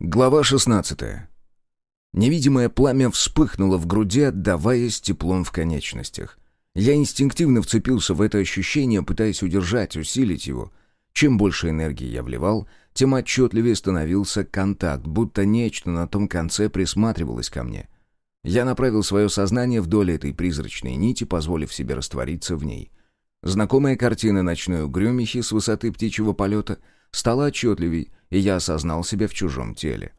Глава 16. Невидимое пламя вспыхнуло в груди, отдаваясь теплом в конечностях. Я инстинктивно вцепился в это ощущение, пытаясь удержать, усилить его. Чем больше энергии я вливал, тем отчетливее становился контакт, будто нечто на том конце присматривалось ко мне. Я направил свое сознание вдоль этой призрачной нити, позволив себе раствориться в ней. Знакомая картина ночной угрюмихи с высоты птичьего полета стала отчетливей, и я осознал себя в чужом теле.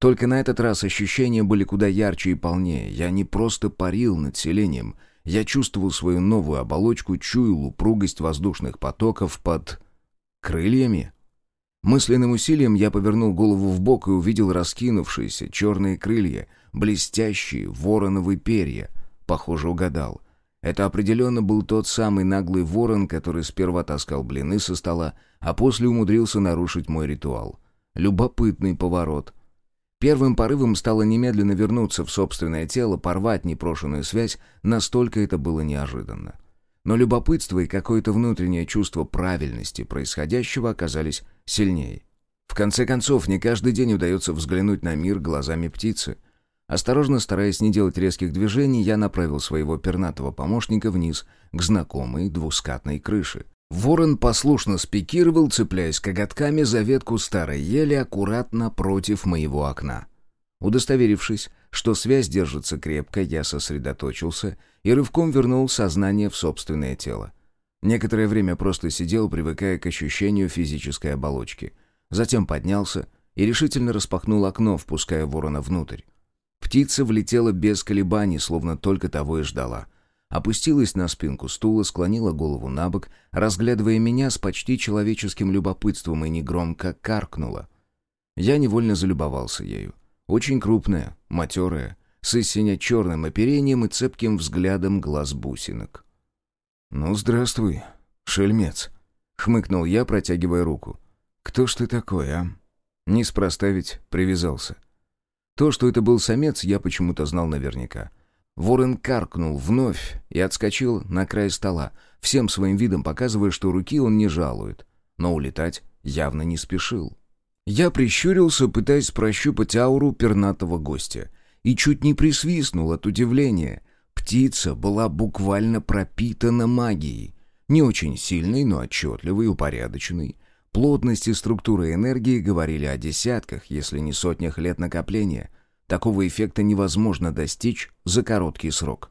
Только на этот раз ощущения были куда ярче и полнее. Я не просто парил над селением, я чувствовал свою новую оболочку, чуял упругость воздушных потоков под... крыльями. Мысленным усилием я повернул голову в бок и увидел раскинувшиеся черные крылья, блестящие вороновые перья. Похоже, угадал. Это определенно был тот самый наглый ворон, который сперва таскал блины со стола, а после умудрился нарушить мой ритуал. Любопытный поворот. Первым порывом стало немедленно вернуться в собственное тело, порвать непрошенную связь, настолько это было неожиданно. Но любопытство и какое-то внутреннее чувство правильности происходящего оказались сильнее. В конце концов, не каждый день удается взглянуть на мир глазами птицы — Осторожно, стараясь не делать резких движений, я направил своего пернатого помощника вниз, к знакомой двускатной крыше. Ворон послушно спикировал, цепляясь коготками за ветку старой ели аккуратно против моего окна. Удостоверившись, что связь держится крепко, я сосредоточился и рывком вернул сознание в собственное тело. Некоторое время просто сидел, привыкая к ощущению физической оболочки. Затем поднялся и решительно распахнул окно, впуская ворона внутрь. Птица влетела без колебаний, словно только того и ждала. Опустилась на спинку стула, склонила голову на бок, разглядывая меня с почти человеческим любопытством и негромко каркнула. Я невольно залюбовался ею. Очень крупная, матерая, с сине-черным оперением и цепким взглядом глаз бусинок. «Ну, здравствуй, шельмец», — хмыкнул я, протягивая руку. «Кто ж ты такой, а?» Неспроста ведь привязался. То, что это был самец, я почему-то знал наверняка. Ворон каркнул вновь и отскочил на край стола, всем своим видом показывая, что руки он не жалует. Но улетать явно не спешил. Я прищурился, пытаясь прощупать ауру пернатого гостя, и чуть не присвистнул от удивления. Птица была буквально пропитана магией. Не очень сильной, но отчетливой, упорядоченной. Плотность и структура энергии говорили о десятках, если не сотнях лет накопления. Такого эффекта невозможно достичь за короткий срок.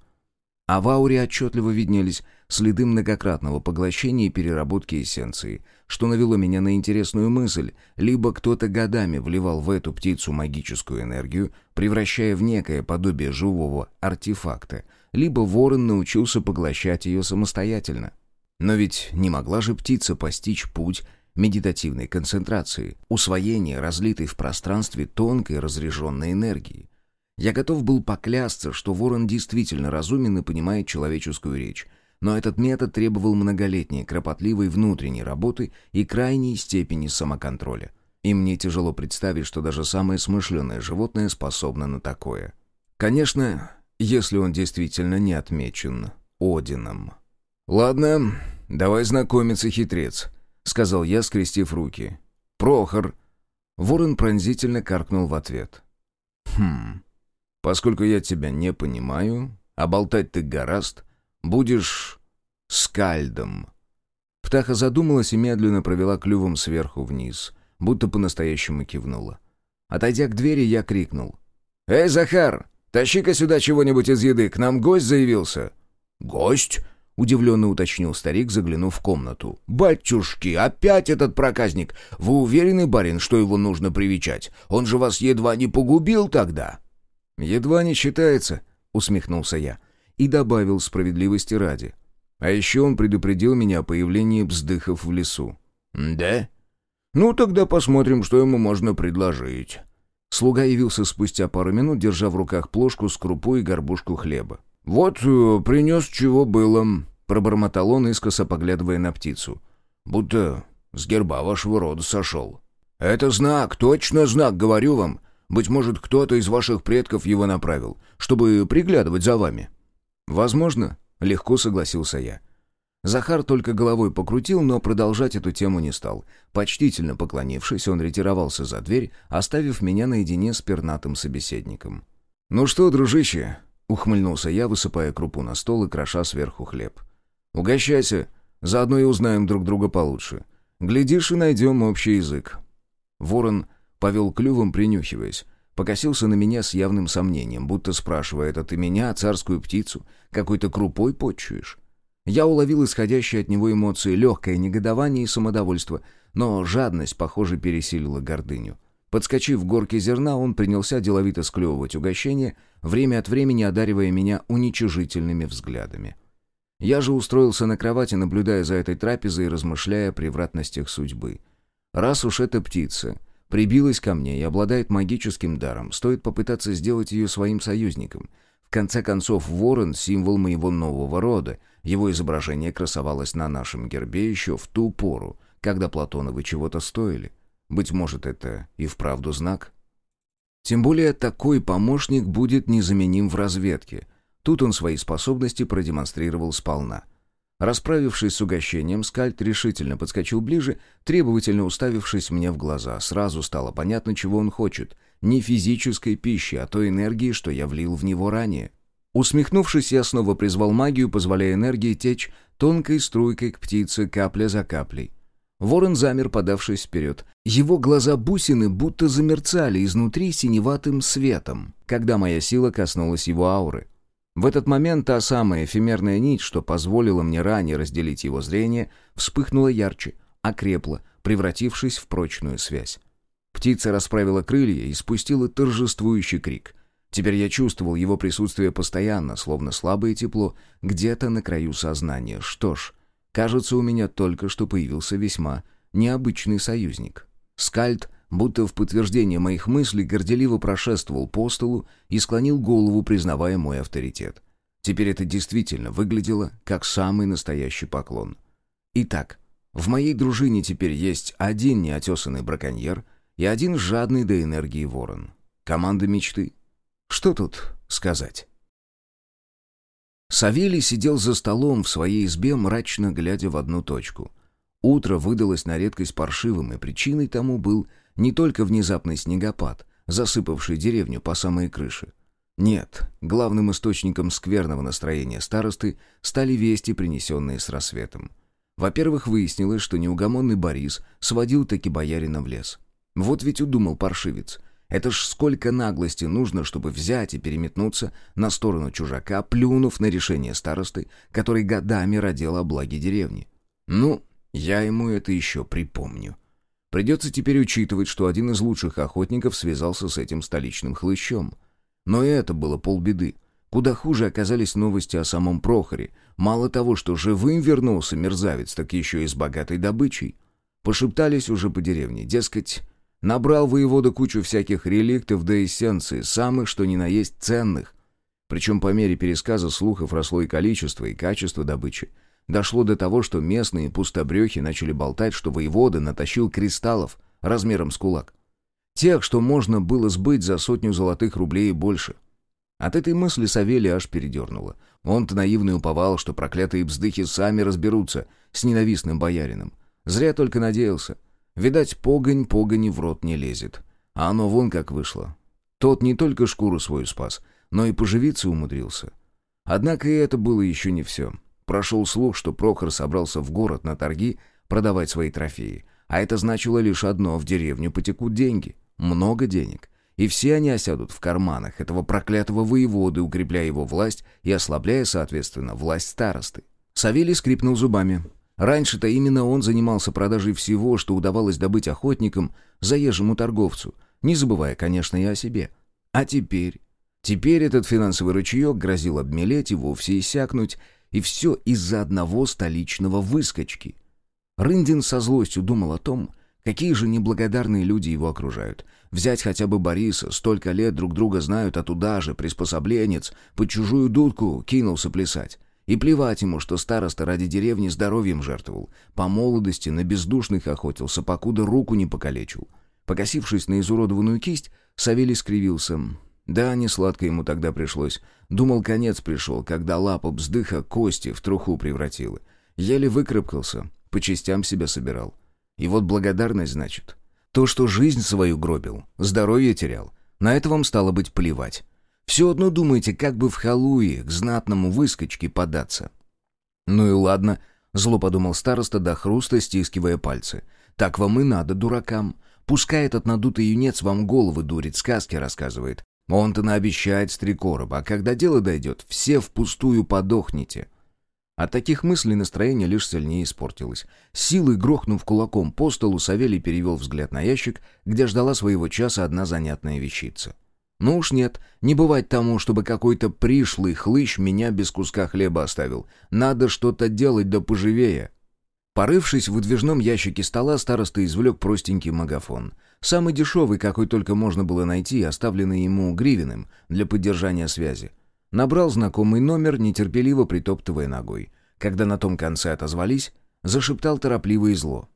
А в ауре отчетливо виднелись следы многократного поглощения и переработки эссенции, что навело меня на интересную мысль. Либо кто-то годами вливал в эту птицу магическую энергию, превращая в некое подобие живого артефакта, либо ворон научился поглощать ее самостоятельно. Но ведь не могла же птица постичь путь медитативной концентрации, усвоения разлитой в пространстве тонкой разряженной энергии. Я готов был поклясться, что ворон действительно разумен и понимает человеческую речь, но этот метод требовал многолетней, кропотливой внутренней работы и крайней степени самоконтроля. И мне тяжело представить, что даже самое смышленое животное способно на такое. Конечно, если он действительно не отмечен Одином. «Ладно, давай знакомиться, хитрец», — сказал я, скрестив руки. «Прохор!» Ворон пронзительно каркнул в ответ. «Хм... Поскольку я тебя не понимаю, а болтать ты гораст, будешь... скальдом». Птаха задумалась и медленно провела клювом сверху вниз, будто по-настоящему кивнула. Отойдя к двери, я крикнул. «Эй, Захар, тащи-ка сюда чего-нибудь из еды, к нам гость заявился». «Гость?» Удивленно уточнил старик, заглянув в комнату. «Батюшки, опять этот проказник! Вы уверены, барин, что его нужно привечать? Он же вас едва не погубил тогда!» «Едва не считается», — усмехнулся я. И добавил справедливости ради. А еще он предупредил меня о появлении бздыхов в лесу. «Да? Ну, тогда посмотрим, что ему можно предложить». Слуга явился спустя пару минут, держа в руках плошку с крупой и горбушку хлеба. «Вот э, принес, чего было», — пробормотал он, искоса поглядывая на птицу. «Будто с герба вашего рода сошел». «Это знак, точно знак, говорю вам. Быть может, кто-то из ваших предков его направил, чтобы приглядывать за вами». «Возможно», — легко согласился я. Захар только головой покрутил, но продолжать эту тему не стал. Почтительно поклонившись, он ретировался за дверь, оставив меня наедине с пернатым собеседником. «Ну что, дружище?» — ухмыльнулся я, высыпая крупу на стол и кроша сверху хлеб. «Угощайся, заодно и узнаем друг друга получше. Глядишь, и найдем общий язык». Ворон повел клювом, принюхиваясь. Покосился на меня с явным сомнением, будто спрашивая, это ты меня, царскую птицу, какой-то крупой почуешь? Я уловил исходящие от него эмоции, легкое негодование и самодовольство, но жадность, похоже, пересилила гордыню. Подскочив в горке зерна, он принялся деловито склевывать угощение, время от времени одаривая меня уничижительными взглядами. Я же устроился на кровати, наблюдая за этой трапезой и размышляя о превратностях судьбы. Раз уж эта птица Прибилась ко мне и обладает магическим даром. Стоит попытаться сделать ее своим союзником. В конце концов, ворон — символ моего нового рода. Его изображение красовалось на нашем гербе еще в ту пору, когда Платоновы чего-то стоили. Быть может, это и вправду знак? Тем более, такой помощник будет незаменим в разведке. Тут он свои способности продемонстрировал сполна — Расправившись с угощением, скальд решительно подскочил ближе, требовательно уставившись мне в глаза. Сразу стало понятно, чего он хочет. Не физической пищи, а той энергии, что я влил в него ранее. Усмехнувшись, я снова призвал магию, позволяя энергии течь тонкой струйкой к птице, капля за каплей. Ворон замер, подавшись вперед. Его глаза-бусины будто замерцали изнутри синеватым светом, когда моя сила коснулась его ауры. В этот момент та самая эфемерная нить, что позволила мне ранее разделить его зрение, вспыхнула ярче, окрепла, превратившись в прочную связь. Птица расправила крылья и спустила торжествующий крик. Теперь я чувствовал его присутствие постоянно, словно слабое тепло, где-то на краю сознания. Что ж, кажется, у меня только что появился весьма необычный союзник. Скальд будто в подтверждение моих мыслей горделиво прошествовал по столу и склонил голову, признавая мой авторитет. Теперь это действительно выглядело как самый настоящий поклон. Итак, в моей дружине теперь есть один неотесанный браконьер и один жадный до энергии ворон. Команда мечты. Что тут сказать? Савелий сидел за столом в своей избе, мрачно глядя в одну точку. Утро выдалось на редкость паршивым, и причиной тому был не только внезапный снегопад, засыпавший деревню по самые крыши. Нет, главным источником скверного настроения старосты стали вести, принесенные с рассветом. Во-первых, выяснилось, что неугомонный Борис сводил таки боярина в лес. Вот ведь удумал паршивец. Это ж сколько наглости нужно, чтобы взять и переметнуться на сторону чужака, плюнув на решение старосты, который годами родил о благе деревни. Ну, я ему это еще припомню. Придется теперь учитывать, что один из лучших охотников связался с этим столичным хлыщом. Но и это было полбеды. Куда хуже оказались новости о самом Прохоре. Мало того, что живым вернулся мерзавец, так еще и с богатой добычей. Пошептались уже по деревне, дескать, набрал воевода кучу всяких реликтов да эссенции, самых что ни на есть ценных. Причем по мере пересказа слухов росло и количество, и качество добычи. Дошло до того, что местные пустобрехи начали болтать, что воевода натащил кристаллов размером с кулак. Тех, что можно было сбыть за сотню золотых рублей и больше. От этой мысли Савелия аж передернуло. Он-то наивно уповал, что проклятые бздыхи сами разберутся с ненавистным боярином. Зря только надеялся. Видать, погонь погони в рот не лезет. А оно вон как вышло. Тот не только шкуру свою спас, но и поживиться умудрился. Однако и это было еще не все. Прошел слух, что Прохор собрался в город на торги продавать свои трофеи. А это значило лишь одно — в деревню потекут деньги. Много денег. И все они осядут в карманах этого проклятого воеводы, укрепляя его власть и ослабляя, соответственно, власть старосты. Савелий скрипнул зубами. Раньше-то именно он занимался продажей всего, что удавалось добыть охотникам, заезжему торговцу, не забывая, конечно, и о себе. А теперь... Теперь этот финансовый рычаек грозил обмелеть и вовсе иссякнуть, и все из-за одного столичного выскочки. Рындин со злостью думал о том, какие же неблагодарные люди его окружают. Взять хотя бы Бориса, столько лет друг друга знают, а туда же приспособленец под чужую дудку кинулся плясать. И плевать ему, что староста ради деревни здоровьем жертвовал. По молодости на бездушных охотился, покуда руку не покалечил. Покосившись на изуродованную кисть, Савелий скривился. Да, не сладко ему тогда пришлось. Думал, конец пришел, когда лапа бздыха кости в труху превратила. Еле выкарабкался, по частям себя собирал. И вот благодарность, значит. То, что жизнь свою гробил, здоровье терял, на это вам стало быть плевать. Все одно думаете, как бы в халуе к знатному выскочке податься. Ну и ладно, зло подумал староста до хруста, стискивая пальцы. Так вам и надо, дуракам. Пускай этот надутый юнец вам головы дурит, сказки рассказывает. Он-то наобещает с три короба, а когда дело дойдет, все впустую подохнете. От таких мыслей настроение лишь сильнее испортилось. Силой грохнув кулаком по столу, Савелий перевел взгляд на ящик, где ждала своего часа одна занятная вещица. Ну уж нет, не бывать тому, чтобы какой-то пришлый хлыщ меня без куска хлеба оставил. Надо что-то делать да поживее. Порывшись в выдвижном ящике стола, староста извлек простенький магафон. Самый дешевый, какой только можно было найти, оставленный ему гривенным для поддержания связи. Набрал знакомый номер, нетерпеливо притоптывая ногой. Когда на том конце отозвались, зашептал торопливо и зло.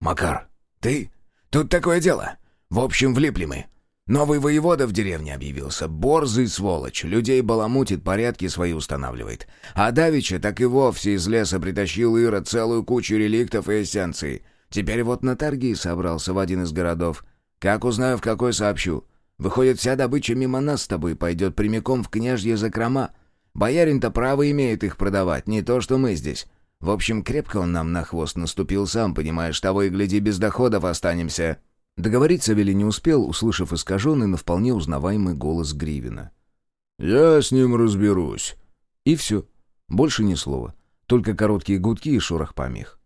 «Макар, ты? Тут такое дело. В общем, влипли мы. Новый воевода в деревне объявился. Борзый сволочь. Людей баламутит, порядки свои устанавливает. А Давича так и вовсе из леса притащил Ира целую кучу реликтов и эссенций. Теперь вот на торги собрался в один из городов. Как узнаю, в какой сообщу. Выходит, вся добыча мимо нас с тобой пойдет прямиком в княжье закрома. Боярин-то право имеет их продавать, не то что мы здесь. В общем, крепко он нам на хвост наступил, сам понимаешь, того и гляди, без доходов останемся». Договорить Савелий не успел, услышав искаженный, но вполне узнаваемый голос Гривина. «Я с ним разберусь». И все. Больше ни слова. Только короткие гудки и шорох помех.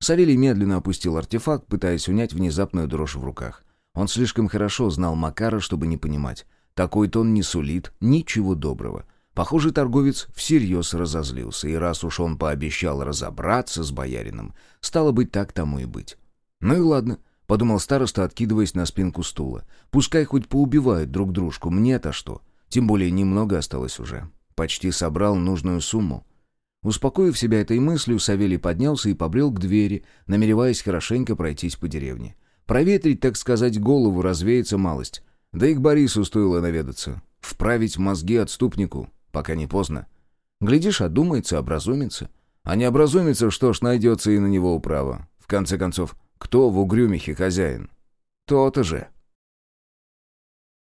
Савелий медленно опустил артефакт, пытаясь унять внезапную дрожь в руках. Он слишком хорошо знал Макара, чтобы не понимать. Такой тон не сулит ничего доброго. Похоже, торговец всерьез разозлился, и раз уж он пообещал разобраться с боярином, стало быть, так тому и быть. «Ну и ладно», — подумал староста, откидываясь на спинку стула. «Пускай хоть поубивают друг дружку, мне-то что? Тем более немного осталось уже. Почти собрал нужную сумму». Успокоив себя этой мыслью, Савелий поднялся и побрел к двери, намереваясь хорошенько пройтись по деревне. Проветрить, так сказать, голову, развеяться малость. Да и к Борису стоило наведаться. Вправить мозги отступнику, пока не поздно. Глядишь, одумается, образумится. А не образумится, что ж, найдется и на него управа. В конце концов, кто в угрюмихе хозяин? То-то же.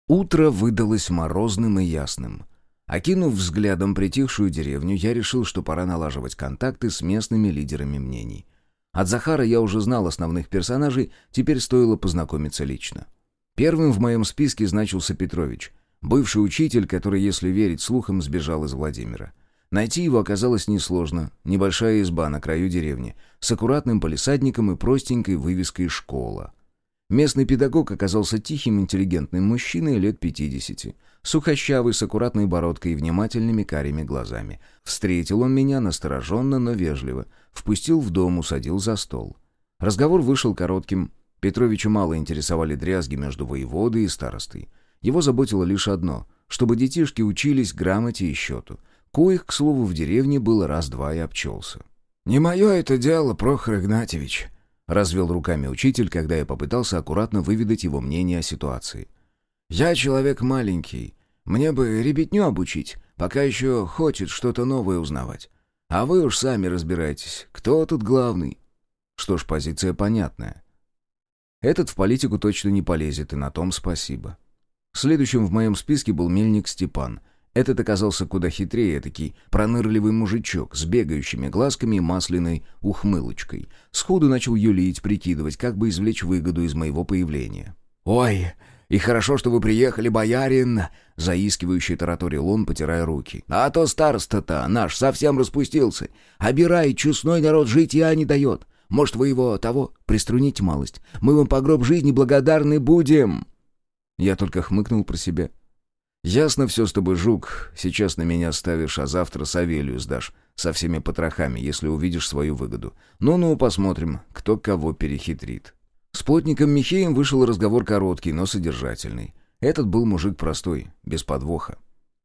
Утро выдалось морозным и ясным. Окинув взглядом притихшую деревню, я решил, что пора налаживать контакты с местными лидерами мнений. От Захара я уже знал основных персонажей, теперь стоило познакомиться лично. Первым в моем списке значился Петрович, бывший учитель, который, если верить слухам, сбежал из Владимира. Найти его оказалось несложно. Небольшая изба на краю деревни, с аккуратным полисадником и простенькой вывеской «Школа». Местный педагог оказался тихим, интеллигентным мужчиной лет 50, сухощавый, с аккуратной бородкой и внимательными карими глазами. Встретил он меня настороженно, но вежливо. Впустил в дом, усадил за стол. Разговор вышел коротким. Петровича мало интересовали дрязги между воеводой и старостой. Его заботило лишь одно — чтобы детишки учились грамоте и счету. Коих, к слову, в деревне было раз-два и обчелся. «Не мое это дело, Прохор Игнатьевич», — развел руками учитель, когда я попытался аккуратно выведать его мнение о ситуации. «Я человек маленький. Мне бы ребятню обучить, пока еще хочет что-то новое узнавать. А вы уж сами разбирайтесь, кто тут главный». Что ж, позиция понятная. Этот в политику точно не полезет, и на том спасибо. Следующим в моем списке был мельник Степан — этот оказался куда хитрее, такий пронырливый мужичок с бегающими глазками и масляной ухмылочкой. Сходу начал юлить, прикидывать, как бы извлечь выгоду из моего появления. «Ой, и хорошо, что вы приехали, боярин!» — заискивающий тараторил он, потирая руки. «А то староста-то наш совсем распустился. Обирай, честной народ житья не дает. Может, вы его того приструните малость? Мы вам по гроб жизни благодарны будем!» Я только хмыкнул про себя — «Ясно все с тобой, жук. Сейчас на меня ставишь, а завтра Савелию сдашь. Со всеми потрохами, если увидишь свою выгоду. Ну-ну, посмотрим, кто кого перехитрит». С плотником Михеем вышел разговор короткий, но содержательный. Этот был мужик простой, без подвоха.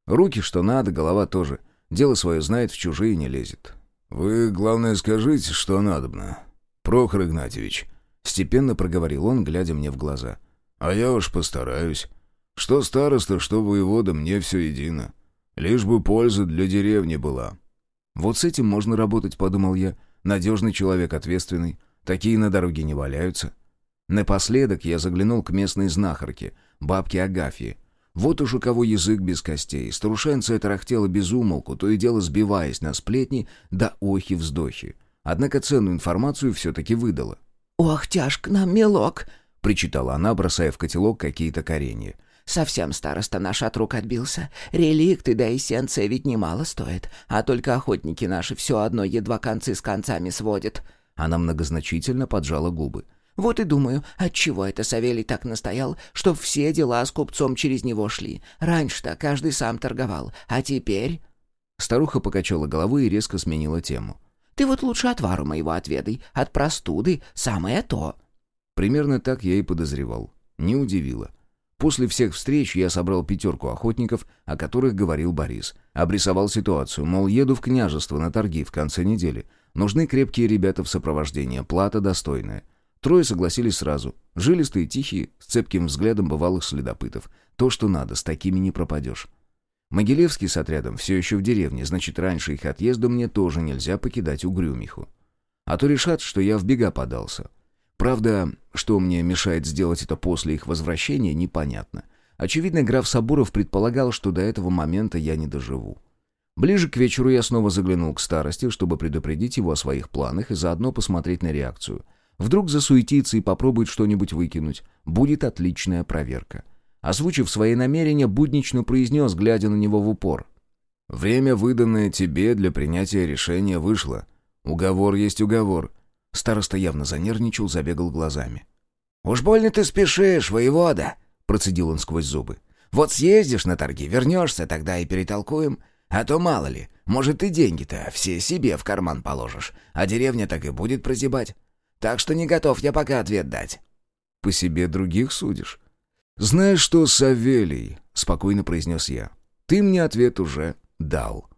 Руки что надо, голова тоже. Дело свое знает, в чужие не лезет. «Вы, главное, скажите, что надобно. Прохор Игнатьевич», — степенно проговорил он, глядя мне в глаза. «А я уж постараюсь». Что староста, что воевода, мне все едино. Лишь бы польза для деревни была». «Вот с этим можно работать», — подумал я. Надежный человек, ответственный. Такие на дороге не валяются. Напоследок я заглянул к местной знахарке, бабке Агафье. Вот уж у кого язык без костей. Старушенца тарахтела без умолку, то и дело сбиваясь на сплетни да охи-вздохи. Однако ценную информацию все-таки выдала. «Ох, тяжко нам, милок!» — причитала она, бросая в котелок какие-то коренья. «Совсем староста наш от рук отбился. Реликты да эссенция ведь немало стоит, а только охотники наши все одно едва концы с концами сводят». Она многозначительно поджала губы. Вот и думаю, отчего это Савелий так настоял, что все дела с купцом через него шли. Раньше-то каждый сам торговал, а теперь...» Старуха покачала головой и резко сменила тему. «Ты вот лучше отвару моего отведай. От простуды самое то». Примерно так я и подозревал. Не удивило. После всех встреч я собрал пятерку охотников, о которых говорил Борис. Обрисовал ситуацию, мол, еду в княжество на торги в конце недели. Нужны крепкие ребята в сопровождении, плата достойная. Трое согласились сразу. Жилистые, тихие, с цепким взглядом бывалых следопытов. То, что надо, с такими не пропадешь. Могилевский с отрядом все еще в деревне, значит, раньше их отъезда мне тоже нельзя покидать Угрюмиху. А то решат, что я в бега подался. Правда, что мне мешает сделать это после их возвращения, непонятно. Очевидно, граф Сабуров предполагал, что до этого момента я не доживу. Ближе к вечеру я снова заглянул к старости, чтобы предупредить его о своих планах и заодно посмотреть на реакцию — Вдруг засуетится и попробует что-нибудь выкинуть. Будет отличная проверка. Озвучив свои намерения, буднично произнес, глядя на него в упор. «Время, выданное тебе для принятия решения, вышло. Уговор есть уговор». Староста явно занервничал, забегал глазами. «Уж больно ты спешишь, воевода!» — процедил он сквозь зубы. «Вот съездишь на торги, вернешься, тогда и перетолкуем. А то мало ли, может, ты деньги-то все себе в карман положишь, а деревня так и будет прозябать. Так что не готов я пока ответ дать». «По себе других судишь?» «Знаешь что, Савелий?» — спокойно произнес я. «Ты мне ответ уже дал».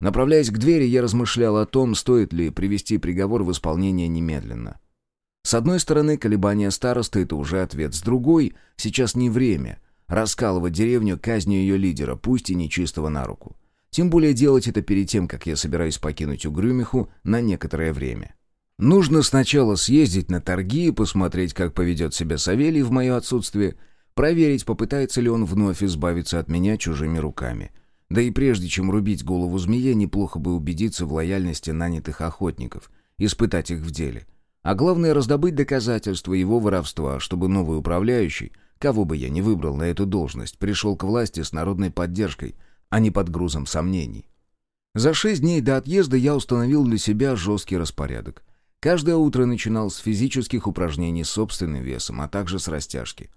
Направляясь к двери, я размышлял о том, стоит ли привести приговор в исполнение немедленно. С одной стороны, колебания старосты — это уже ответ. С другой, сейчас не время раскалывать деревню казнью ее лидера, пусть и нечистого на руку. Тем более делать это перед тем, как я собираюсь покинуть Угрюмиху на некоторое время. Нужно сначала съездить на торги и посмотреть, как поведет себя Савелий в мое отсутствие, проверить, попытается ли он вновь избавиться от меня чужими руками. Да и прежде чем рубить голову змея, неплохо бы убедиться в лояльности нанятых охотников, испытать их в деле. А главное, раздобыть доказательства его воровства, чтобы новый управляющий, кого бы я ни выбрал на эту должность, пришел к власти с народной поддержкой, а не под грузом сомнений. За шесть дней до отъезда я установил для себя жесткий распорядок. Каждое утро начинал с физических упражнений с собственным весом, а также с растяжки.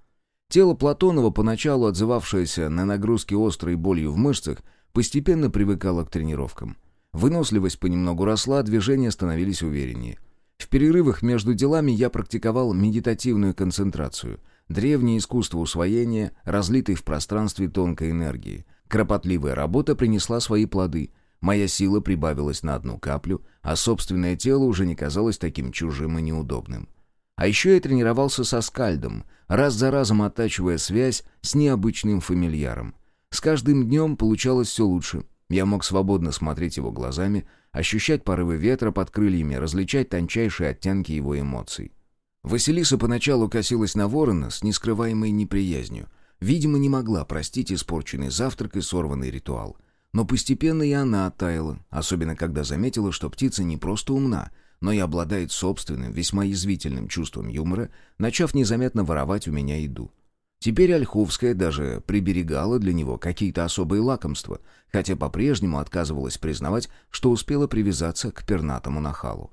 Тело Платонова, поначалу отзывавшееся на нагрузки острой болью в мышцах, постепенно привыкало к тренировкам. Выносливость понемногу росла, движения становились увереннее. В перерывах между делами я практиковал медитативную концентрацию, древнее искусство усвоения, разлитой в пространстве тонкой энергии. Кропотливая работа принесла свои плоды — Моя сила прибавилась на одну каплю, а собственное тело уже не казалось таким чужим и неудобным. А еще я тренировался со скальдом, раз за разом оттачивая связь с необычным фамильяром. С каждым днем получалось все лучше. Я мог свободно смотреть его глазами, ощущать порывы ветра под крыльями, различать тончайшие оттенки его эмоций. Василиса поначалу косилась на ворона с нескрываемой неприязнью. Видимо, не могла простить испорченный завтрак и сорванный ритуал — но постепенно и она оттаяла, особенно когда заметила, что птица не просто умна, но и обладает собственным, весьма язвительным чувством юмора, начав незаметно воровать у меня еду. Теперь Ольховская даже приберегала для него какие-то особые лакомства, хотя по-прежнему отказывалась признавать, что успела привязаться к пернатому нахалу.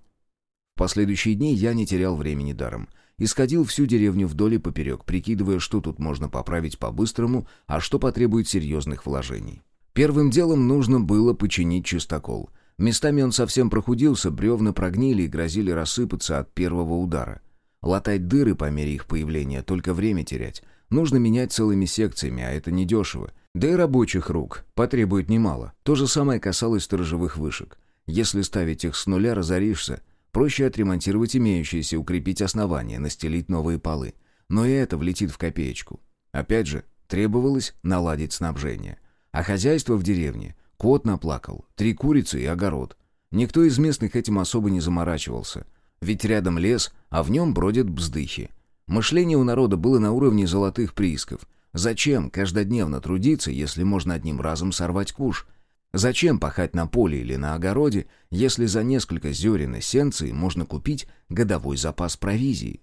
В последующие дни я не терял времени даром. Исходил всю деревню вдоль и поперек, прикидывая, что тут можно поправить по-быстрому, а что потребует серьезных вложений. Первым делом нужно было починить чистокол. Местами он совсем прохудился, бревна прогнили и грозили рассыпаться от первого удара. Латать дыры по мере их появления, только время терять. Нужно менять целыми секциями, а это недешево. Да и рабочих рук потребует немало. То же самое касалось сторожевых вышек. Если ставить их с нуля, разоришься. Проще отремонтировать имеющиеся, укрепить основания, настелить новые полы. Но и это влетит в копеечку. Опять же, требовалось наладить снабжение. А хозяйство в деревне. Кот наплакал, три курицы и огород. Никто из местных этим особо не заморачивался. Ведь рядом лес, а в нем бродят бздыхи. Мышление у народа было на уровне золотых приисков. Зачем каждодневно трудиться, если можно одним разом сорвать куш? Зачем пахать на поле или на огороде, если за несколько зерен эссенции можно купить годовой запас провизии?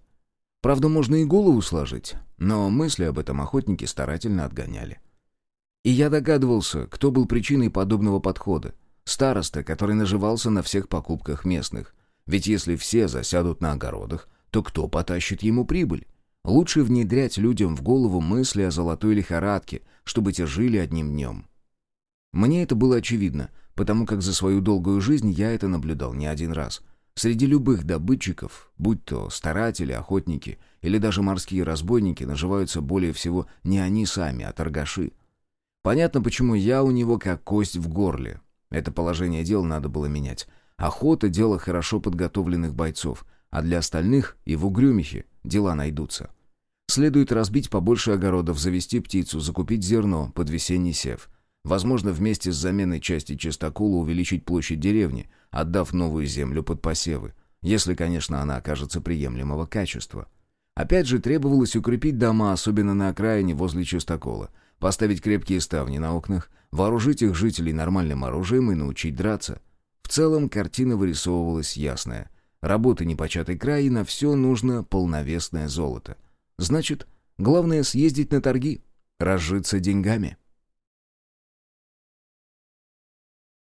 Правда, можно и голову сложить, но мысли об этом охотники старательно отгоняли. И я догадывался, кто был причиной подобного подхода. Староста, который наживался на всех покупках местных. Ведь если все засядут на огородах, то кто потащит ему прибыль? Лучше внедрять людям в голову мысли о золотой лихорадке, чтобы те жили одним днем. Мне это было очевидно, потому как за свою долгую жизнь я это наблюдал не один раз. Среди любых добытчиков, будь то старатели, охотники или даже морские разбойники, наживаются более всего не они сами, а торгаши. Понятно, почему я у него как кость в горле. Это положение дел надо было менять. Охота — дело хорошо подготовленных бойцов, а для остальных и в Угрюмихе дела найдутся. Следует разбить побольше огородов, завести птицу, закупить зерно под весенний сев. Возможно, вместе с заменой части чистокола увеличить площадь деревни, отдав новую землю под посевы, если, конечно, она окажется приемлемого качества. Опять же, требовалось укрепить дома, особенно на окраине возле чистокола, поставить крепкие ставни на окнах, вооружить их жителей нормальным оружием и научить драться. В целом, картина вырисовывалась ясная. Работы непочатый край, и на все нужно полновесное золото. Значит, главное съездить на торги, разжиться деньгами.